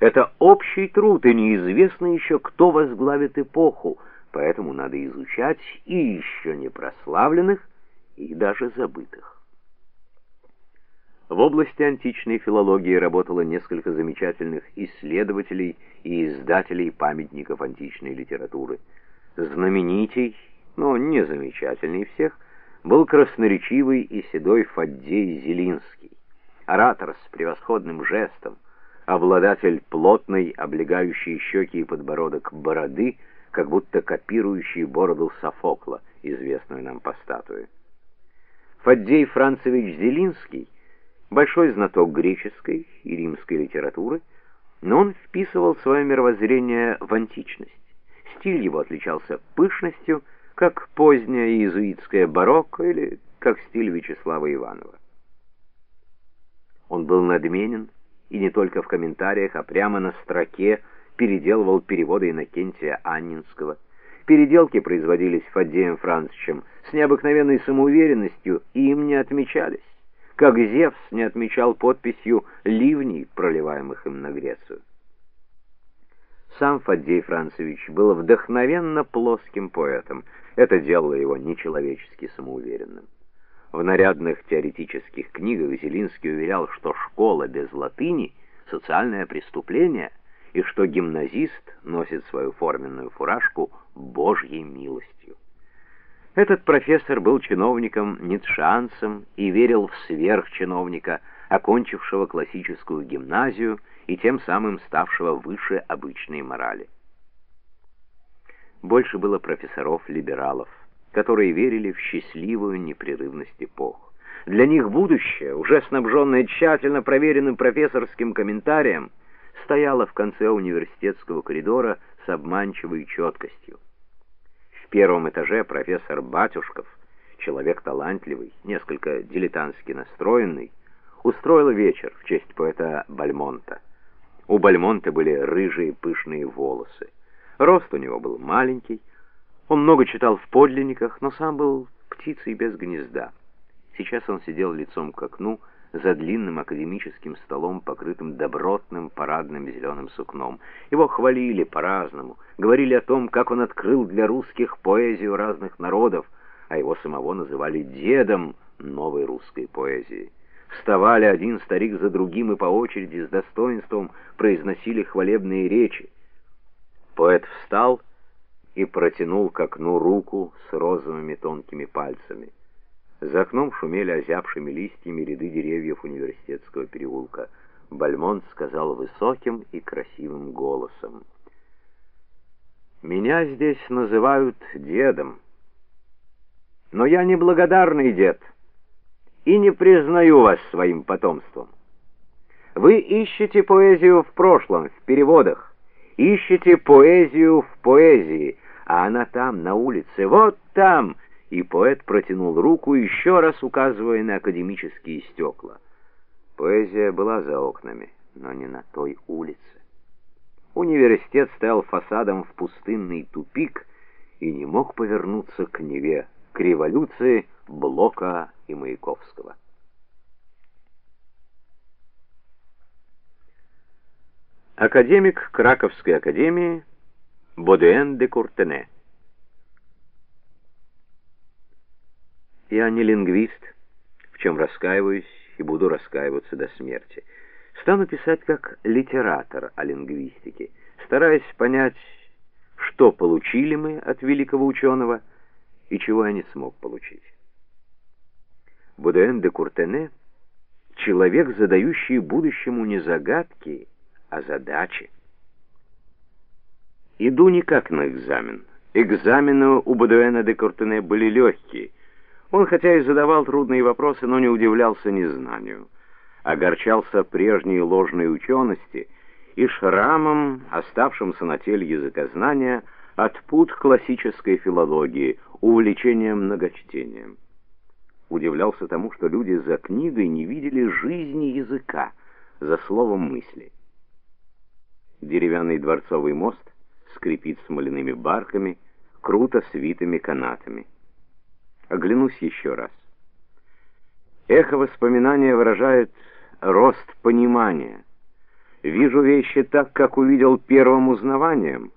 Это общий труд, и неизвестно еще, кто возглавит эпоху, поэтому надо изучать и еще не прославленных, и даже забытых. В области античной филологии работало несколько замечательных исследователей и издателей памятников античной литературы. Знаменитей, но не замечательней всех, был красноречивый и седой Фаддей Зелинский, оратор с превосходным жестом, обладатель плотной, облегающей щеки и подбородок бороды, как будто копирующий бороду Софокла, известную нам по статуе. Фаддей Францевич Зелинский большой знаток греческой и римской литературы, но он вписывал свое мировоззрение в античность. Стиль его отличался пышностью, как поздняя иезуитская барокко или как стиль Вячеслава Иванова. Он был надменен, и не только в комментариях, а прямо на строке переделывал переводы Иннокентия Аннинского. Переделки производились Фаддеем Францичем с необыкновенной самоуверенностью и им не отмечались как Зевс не отмечал подписью ливней, проливаемых им на Грецию. Сам Фаддей Францевич был вдохновенно плоским поэтом. Это делало его нечеловечески самоуверенным. В нарядных теоретических книгах Зелинский уверял, что школа без латыни — социальное преступление, и что гимназист носит свою форменную фуражку Божьей милостью. Этот профессор был чиновником ницшанцем и верил в сверхчиновника, окончившего классическую гимназию и тем самым ставшего выше обычной морали. Больше было профессоров-либералов, которые верили в счастливую непрерывность эпох. Для них будущее, уже снабженное тщательно проверенным профессорским комментарием, стояло в конце университетского коридора с обманчивой четкостью. В первом этаже профессор Батюшков, человек талантливый, несколько дилетантски настроенный, устроил вечер в честь поэта Бальмонта. У Бальмонта были рыжие пышные волосы. Рост у него был маленький. Он много читал в подлинниках, но сам был птицей без гнезда. Сейчас он сидел лицом к окну, за длинным академическим столом, покрытым добротным парадным зеленым сукном. Его хвалили по-разному, говорили о том, как он открыл для русских поэзию разных народов, а его самого называли дедом новой русской поэзии. Вставали один старик за другим и по очереди с достоинством произносили хвалебные речи. Поэт встал и протянул к окну руку с розовыми тонкими пальцами. За окном шумели озябшими листьями ряды деревьев университетского переулка. Бальмонт сказал высоким и красивым голосом. «Меня здесь называют дедом, но я не благодарный дед и не признаю вас своим потомством. Вы ищете поэзию в прошлом, в переводах, ищете поэзию в поэзии, а она там, на улице, вот там — и поэт протянул руку, еще раз указывая на академические стекла. Поэзия была за окнами, но не на той улице. Университет стоял фасадом в пустынный тупик и не мог повернуться к Неве, к революции Блока и Маяковского. Академик Краковской академии Бодуэн де Куртене Я не лингвист, в чем раскаиваюсь и буду раскаиваться до смерти. Стану писать как литератор о лингвистике, стараясь понять, что получили мы от великого ученого и чего я не смог получить. Будуэн де Куртене — человек, задающий будущему не загадки, а задачи. Иду не как на экзамен. Экзамены у Будуэна де Куртене были легкие — он хотя и задавал трудные вопросы, но не удивлялся незнанию. Огорчался прежней ложной учености и шрамом, оставшимся на теле языкознания, от пут классической филологии, увлечением многочтением. Удивлялся тому, что люди за книгой не видели жизни языка, за словом мысли. Деревянный дворцовый мост скрипит смоляными барками, круто свитыми канатами. Оглянусь еще раз. Эхо воспоминания выражает рост понимания. Вижу вещи так, как увидел первым узнаванием.